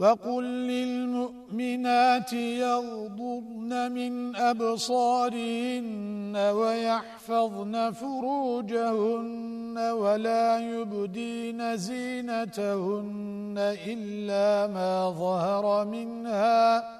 وَقُلْ لِلْمُؤْمِنَاتِ يَغْضُضْنَ مِنْ أَبْصَارِهِنَّ وَيَحْفَظْنَ فُرُوجَهُنَّ وَلَا يُبْدِينَ زِينَتَهُنَّ إِلَّا مَا ظَهَرَ مِنْهَا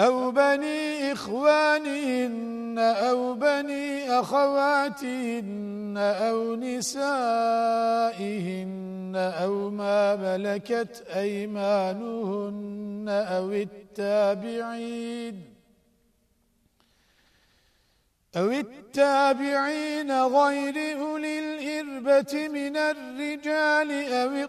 أو بني إخوانهن أو بني أخواتهن أو نسائهن أو ما ملكت أيمانهن أو التابعين أو التابعين غير أولي الإربة من الرجال أو